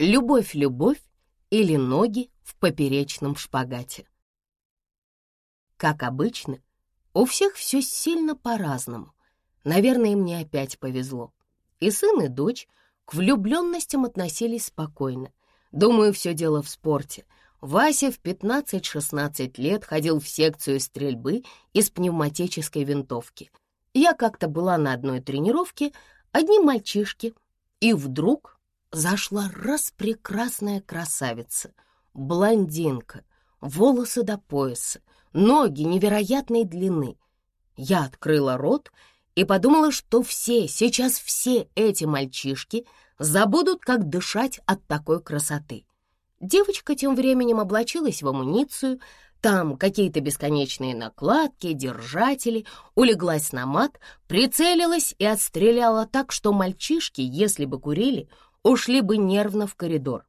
Любовь-любовь или ноги в поперечном шпагате. Как обычно, у всех все сильно по-разному. Наверное, мне опять повезло. И сын, и дочь к влюбленностям относились спокойно. Думаю, все дело в спорте. Вася в 15-16 лет ходил в секцию стрельбы из пневматической винтовки. Я как-то была на одной тренировке, одни мальчишки, и вдруг зашла распрекрасная красавица, блондинка, волосы до пояса, ноги невероятной длины. Я открыла рот и подумала, что все, сейчас все эти мальчишки забудут, как дышать от такой красоты. Девочка тем временем облачилась в амуницию, там какие-то бесконечные накладки, держатели, улеглась на мат, прицелилась и отстреляла так, что мальчишки, если бы курили, ушли бы нервно в коридор.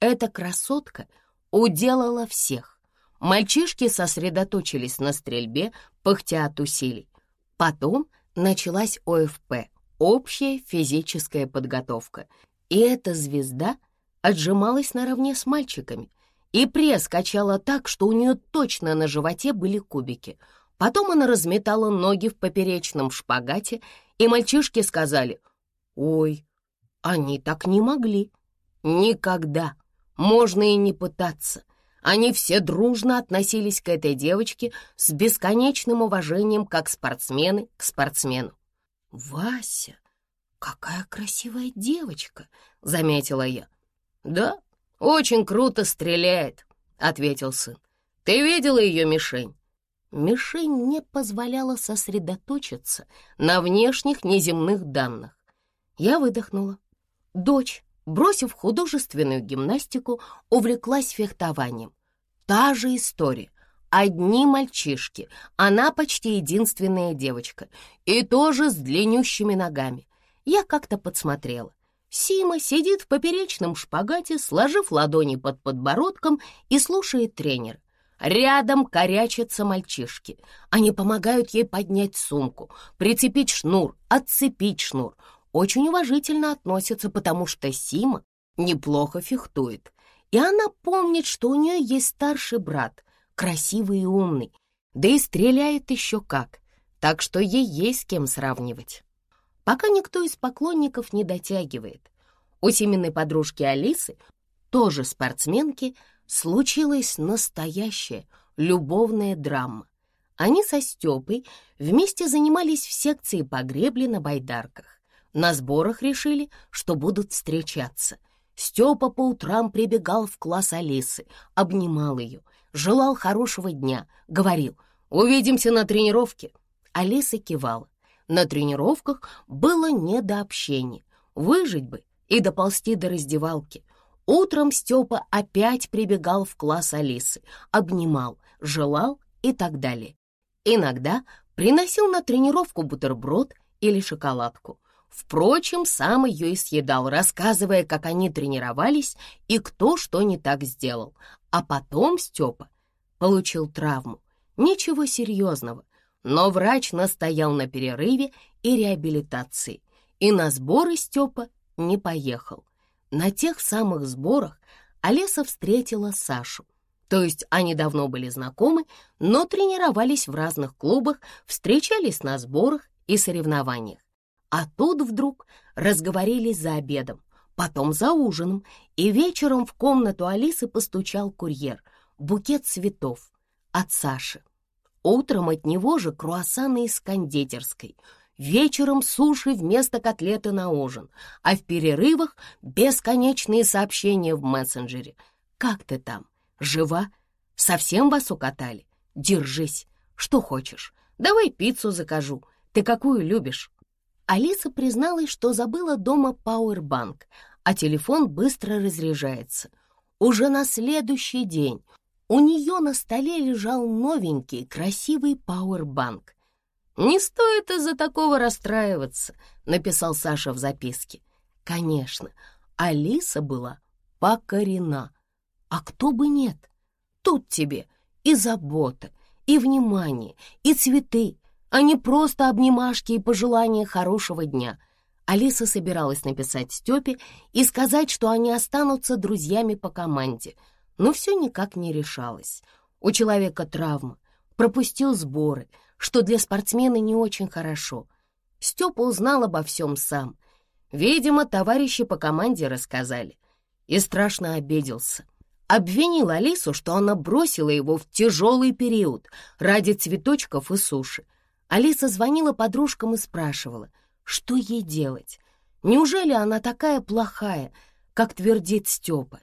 Эта красотка уделала всех. Мальчишки сосредоточились на стрельбе, пыхтя от усилий. Потом началась ОФП — общая физическая подготовка. И эта звезда отжималась наравне с мальчиками. И пресс качала так, что у нее точно на животе были кубики. Потом она разметала ноги в поперечном шпагате, и мальчишки сказали «Ой, они так не могли. Никогда. Можно и не пытаться. Они все дружно относились к этой девочке с бесконечным уважением, как спортсмены к спортсмену. «Вася, какая красивая девочка!» — заметила я. «Да, очень круто стреляет», — ответил сын. «Ты видела ее мишень?» Мишень не позволяла сосредоточиться на внешних неземных данных. Я выдохнула. Дочь, бросив художественную гимнастику, увлеклась фехтованием. Та же история. Одни мальчишки, она почти единственная девочка, и тоже с длиннющими ногами. Я как-то подсмотрела. Сима сидит в поперечном шпагате, сложив ладони под подбородком и слушает тренера. Рядом корячатся мальчишки. Они помогают ей поднять сумку, прицепить шнур, отцепить шнур очень уважительно относятся, потому что Сима неплохо фехтует. И она помнит, что у нее есть старший брат, красивый и умный, да и стреляет еще как, так что ей есть с кем сравнивать. Пока никто из поклонников не дотягивает. У Симиной подружки Алисы, тоже спортсменки, случилась настоящая любовная драма. Они со Степой вместе занимались в секции по гребле на байдарках. На сборах решили, что будут встречаться. Степа по утрам прибегал в класс Алисы, обнимал ее, желал хорошего дня, говорил «Увидимся на тренировке». Алиса кивала. На тренировках было не до общения. Выжить бы и доползти до раздевалки. Утром Степа опять прибегал в класс Алисы, обнимал, желал и так далее. Иногда приносил на тренировку бутерброд или шоколадку. Впрочем, сам ее и съедал, рассказывая, как они тренировались и кто что не так сделал. А потом Степа получил травму. Ничего серьезного, но врач настоял на перерыве и реабилитации, и на сборы Степа не поехал. На тех самых сборах Олеса встретила Сашу. То есть они давно были знакомы, но тренировались в разных клубах, встречались на сборах и соревнованиях. А тут вдруг разговорились за обедом, потом за ужином, и вечером в комнату Алисы постучал курьер, букет цветов от Саши. Утром от него же круассаны из кондитерской, вечером суши вместо котлеты на ужин, а в перерывах бесконечные сообщения в мессенджере. «Как ты там? Жива? Совсем вас укатали? Держись. Что хочешь? Давай пиццу закажу. Ты какую любишь?» Алиса призналась, что забыла дома пауэрбанк, а телефон быстро разряжается. Уже на следующий день у нее на столе лежал новенький красивый пауэрбанк. «Не стоит из-за такого расстраиваться», — написал Саша в записке. Конечно, Алиса была покорена. А кто бы нет? Тут тебе и забота, и внимание, и цветы, а не просто обнимашки и пожелания хорошего дня. Алиса собиралась написать Степе и сказать, что они останутся друзьями по команде, но все никак не решалось. У человека травма, пропустил сборы, что для спортсмена не очень хорошо. Степа узнал обо всем сам. Видимо, товарищи по команде рассказали. И страшно обиделся. Обвинил Алису, что она бросила его в тяжелый период ради цветочков и суши. Алиса звонила подружкам и спрашивала, что ей делать. Неужели она такая плохая, как твердит Степа?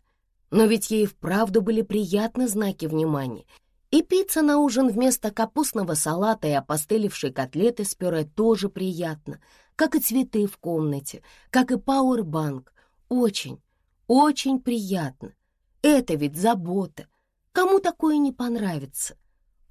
Но ведь ей вправду были приятны знаки внимания. И пицца на ужин вместо капустного салата и опостылевшей котлеты с пюре тоже приятно, как и цветы в комнате, как и пауэрбанк. Очень, очень приятно. Это ведь забота. Кому такое не понравится?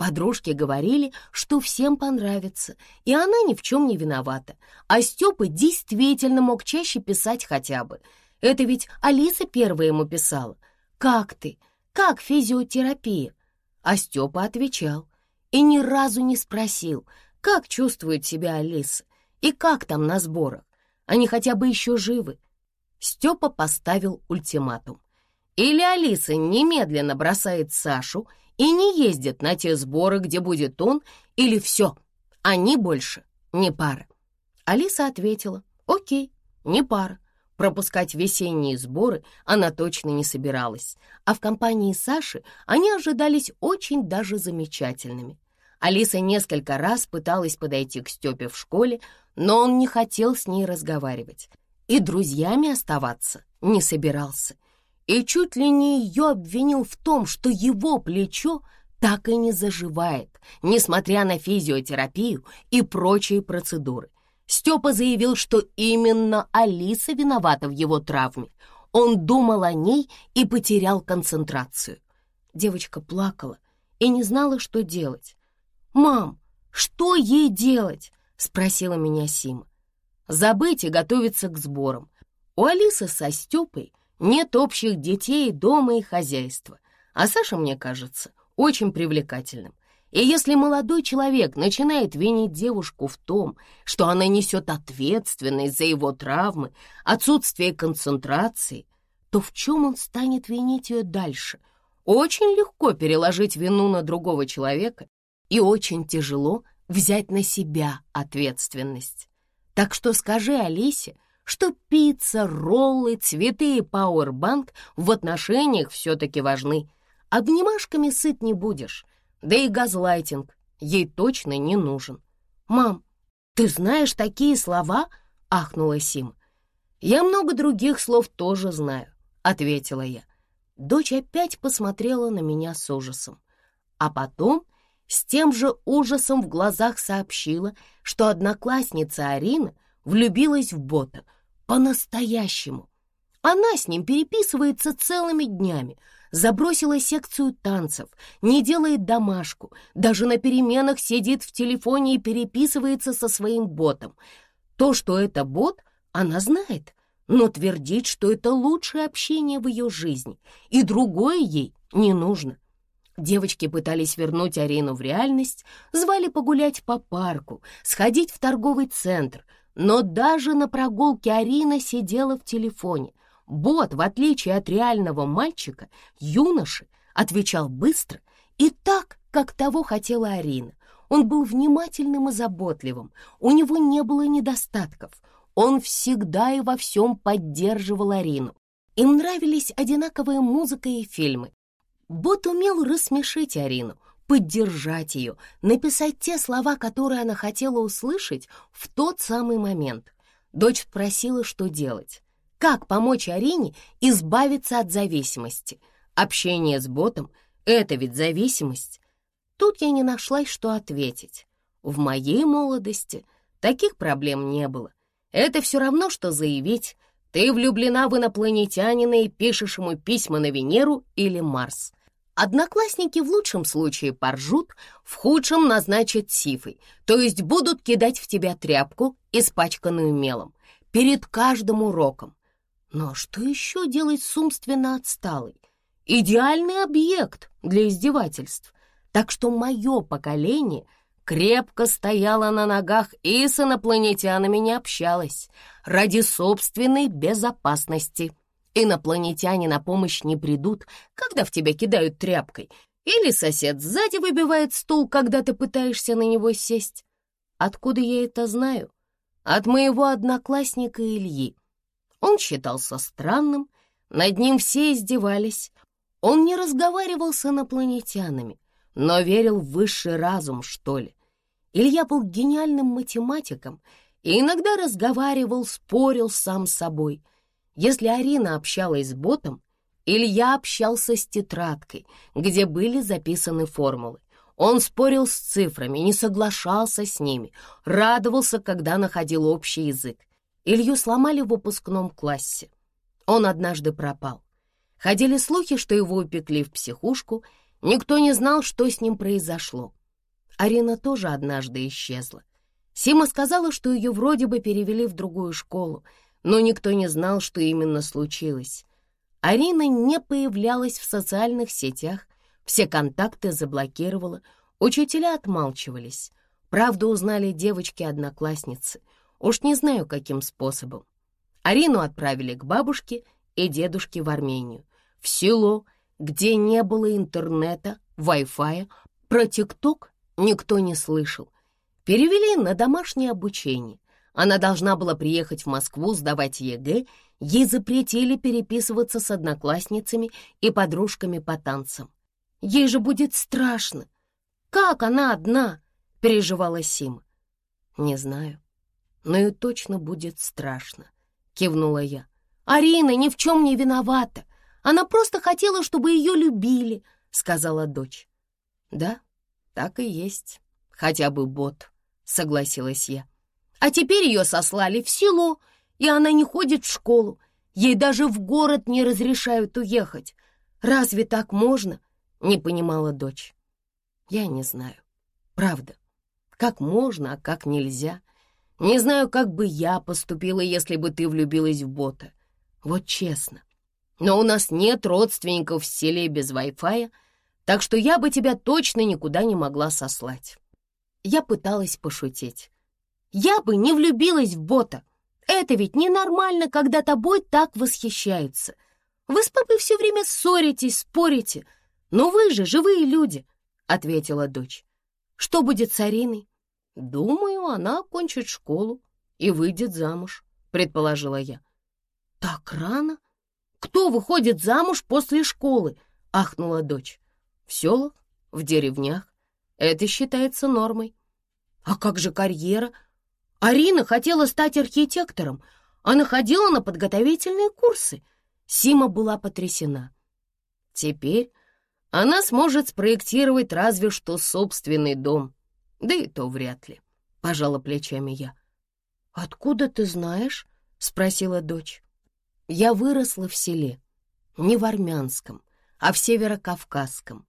Подружки говорили, что всем понравится, и она ни в чем не виновата. А Степа действительно мог чаще писать хотя бы. Это ведь Алиса первая ему писала. «Как ты? Как физиотерапия?» А Степа отвечал и ни разу не спросил, как чувствует себя Алиса и как там на сборах. Они хотя бы еще живы. Степа поставил ультиматум. Или Алиса немедленно бросает Сашу и не ездит на те сборы, где будет он, или все, они больше не пара. Алиса ответила, окей, не пара. Пропускать весенние сборы она точно не собиралась, а в компании Саши они ожидались очень даже замечательными. Алиса несколько раз пыталась подойти к Степе в школе, но он не хотел с ней разговаривать и друзьями оставаться не собирался. И чуть ли не ее обвинил в том, что его плечо так и не заживает, несмотря на физиотерапию и прочие процедуры. Степа заявил, что именно Алиса виновата в его травме. Он думал о ней и потерял концентрацию. Девочка плакала и не знала, что делать. «Мам, что ей делать?» — спросила меня Сима. «Забыть и готовиться к сборам. У Алисы со Степой нет общих детей, дома и хозяйства. А Саша, мне кажется, очень привлекательным. И если молодой человек начинает винить девушку в том, что она несет ответственность за его травмы, отсутствие концентрации, то в чем он станет винить ее дальше? Очень легко переложить вину на другого человека и очень тяжело взять на себя ответственность. Так что скажи Алисе, что пицца, роллы, цветы и пауэрбанк в отношениях все-таки важны. Обнимашками сыт не будешь, да и газлайтинг ей точно не нужен. «Мам, ты знаешь такие слова?» — ахнула Сим. «Я много других слов тоже знаю», — ответила я. Дочь опять посмотрела на меня с ужасом. А потом с тем же ужасом в глазах сообщила, что одноклассница Арина влюбилась в бота по-настоящему. Она с ним переписывается целыми днями, забросила секцию танцев, не делает домашку, даже на переменах сидит в телефоне и переписывается со своим ботом. То, что это бот, она знает, но твердит, что это лучшее общение в ее жизни, и другое ей не нужно. Девочки пытались вернуть Арину в реальность, звали погулять по парку, сходить в торговый центр, но даже на прогулке Арина сидела в телефоне, Бот, в отличие от реального мальчика, юноши, отвечал быстро и так, как того хотела Арина. Он был внимательным и заботливым, у него не было недостатков. Он всегда и во всем поддерживал Арину. Им нравились одинаковые музыка и фильмы. Бот умел рассмешить Арину, поддержать ее, написать те слова, которые она хотела услышать в тот самый момент. Дочь спросила, что делать. Как помочь Арине избавиться от зависимости? Общение с ботом — это ведь зависимость. Тут я не нашла, что ответить. В моей молодости таких проблем не было. Это все равно, что заявить, ты влюблена в инопланетянина и пишешь ему письма на Венеру или Марс. Одноклассники в лучшем случае поржут, в худшем назначат сифой, то есть будут кидать в тебя тряпку, испачканную мелом, перед каждым уроком. Но что еще делать с умственно отсталой? Идеальный объект для издевательств. Так что мое поколение крепко стояла на ногах и с инопланетянами не общалась ради собственной безопасности. Инопланетяне на помощь не придут, когда в тебя кидают тряпкой, или сосед сзади выбивает стул, когда ты пытаешься на него сесть. Откуда я это знаю? От моего одноклассника Ильи. Он считался странным, над ним все издевались. Он не разговаривал с инопланетянами, но верил в высший разум, что ли. Илья был гениальным математиком и иногда разговаривал, спорил сам с собой. Если Арина общалась с ботом, Илья общался с тетрадкой, где были записаны формулы. Он спорил с цифрами, не соглашался с ними, радовался, когда находил общий язык. Илью сломали в выпускном классе. Он однажды пропал. Ходили слухи, что его упекли в психушку, никто не знал, что с ним произошло. Арина тоже однажды исчезла. Сима сказала, что ее вроде бы перевели в другую школу, но никто не знал, что именно случилось. Арина не появлялась в социальных сетях, все контакты заблокировала, учителя отмалчивались. Правду узнали девочки-одноклассницы. Уж не знаю, каким способом. Арину отправили к бабушке и дедушке в Армению, в село, где не было интернета, Wi-Fi, про ТикТок никто не слышал. Перевели на домашнее обучение. Она должна была приехать в Москву сдавать ЕГЭ, ей запретили переписываться с одноклассницами и подружками по танцам. Ей же будет страшно. Как она одна? Переживала Сима. Не знаю, но и точно будет страшно, кивнула я. Арина ни в чем не виновата. Она просто хотела, чтобы ее любили, сказала дочь. Да, так и есть. Хотя бы бот, согласилась я. А теперь ее сослали в село, и она не ходит в школу. Ей даже в город не разрешают уехать. Разве так можно? Не понимала дочь. Я не знаю. Правда. Как можно, а как нельзя. Не знаю, как бы я поступила, если бы ты влюбилась в бота. Вот честно. Но у нас нет родственников в селе без Wi-Fi, так что я бы тебя точно никуда не могла сослать. Я пыталась пошутить. Я бы не влюбилась в бота. Это ведь ненормально, когда тобой так восхищаются. Вы с папой все время ссоритесь, спорите. Но вы же живые люди, — ответила дочь. Что будет с Ариной? Думаю, она окончит школу и выйдет замуж, предположила я. Так рано? Кто выходит замуж после школы? Ахнула дочь. В селах, в деревнях. Это считается нормой. А как же карьера? Арина хотела стать архитектором. Она ходила на подготовительные курсы. Сима была потрясена. Теперь она сможет спроектировать разве что собственный дом. Да и то вряд ли, — пожала плечами я. «Откуда ты знаешь?» — спросила дочь. Я выросла в селе, не в армянском, а в северокавказском.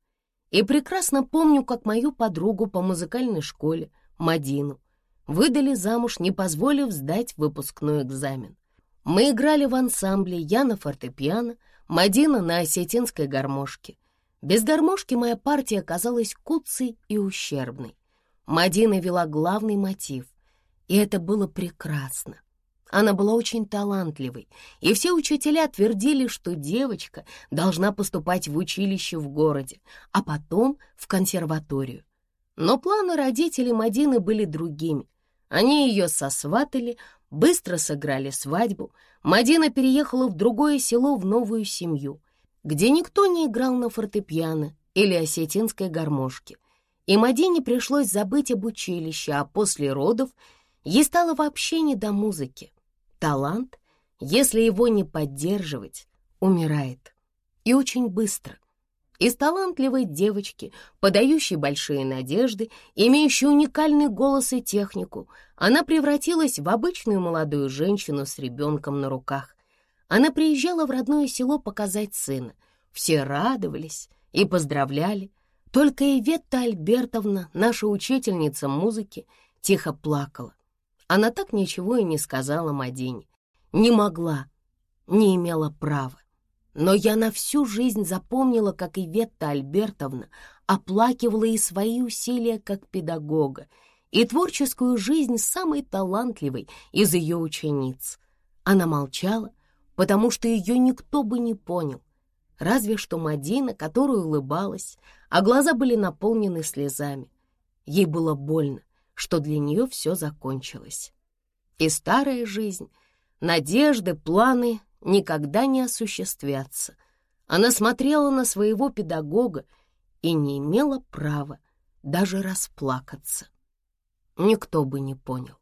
И прекрасно помню, как мою подругу по музыкальной школе, Мадину, выдали замуж, не позволив сдать выпускной экзамен. Мы играли в ансамбле, я на фортепиано, Мадина на осетинской гармошке. Без гармошки моя партия оказалась куцей и ущербной. Мадина вела главный мотив, и это было прекрасно. Она была очень талантливой, и все учителя твердили, что девочка должна поступать в училище в городе, а потом в консерваторию. Но планы родителей Мадины были другими. Они ее сосватали, быстро сыграли свадьбу. Мадина переехала в другое село в новую семью, где никто не играл на фортепиано или осетинской гармошке. И Мадине пришлось забыть об училище, а после родов ей стало вообще не до музыки. Талант, если его не поддерживать, умирает. И очень быстро. Из талантливой девочки, подающей большие надежды, имеющей уникальный голос и технику, она превратилась в обычную молодую женщину с ребенком на руках. Она приезжала в родное село показать сына. Все радовались и поздравляли. Только Иветта Альбертовна, наша учительница музыки, тихо плакала. Она так ничего и не сказала Мадине. Не могла, не имела права. Но я на всю жизнь запомнила, как Иветта Альбертовна оплакивала и свои усилия как педагога, и творческую жизнь самой талантливой из ее учениц. Она молчала, потому что ее никто бы не понял, разве что Мадина, которая улыбалась, а глаза были наполнены слезами. Ей было больно, что для нее все закончилось. И старая жизнь, надежды, планы никогда не осуществятся. Она смотрела на своего педагога и не имела права даже расплакаться. Никто бы не понял.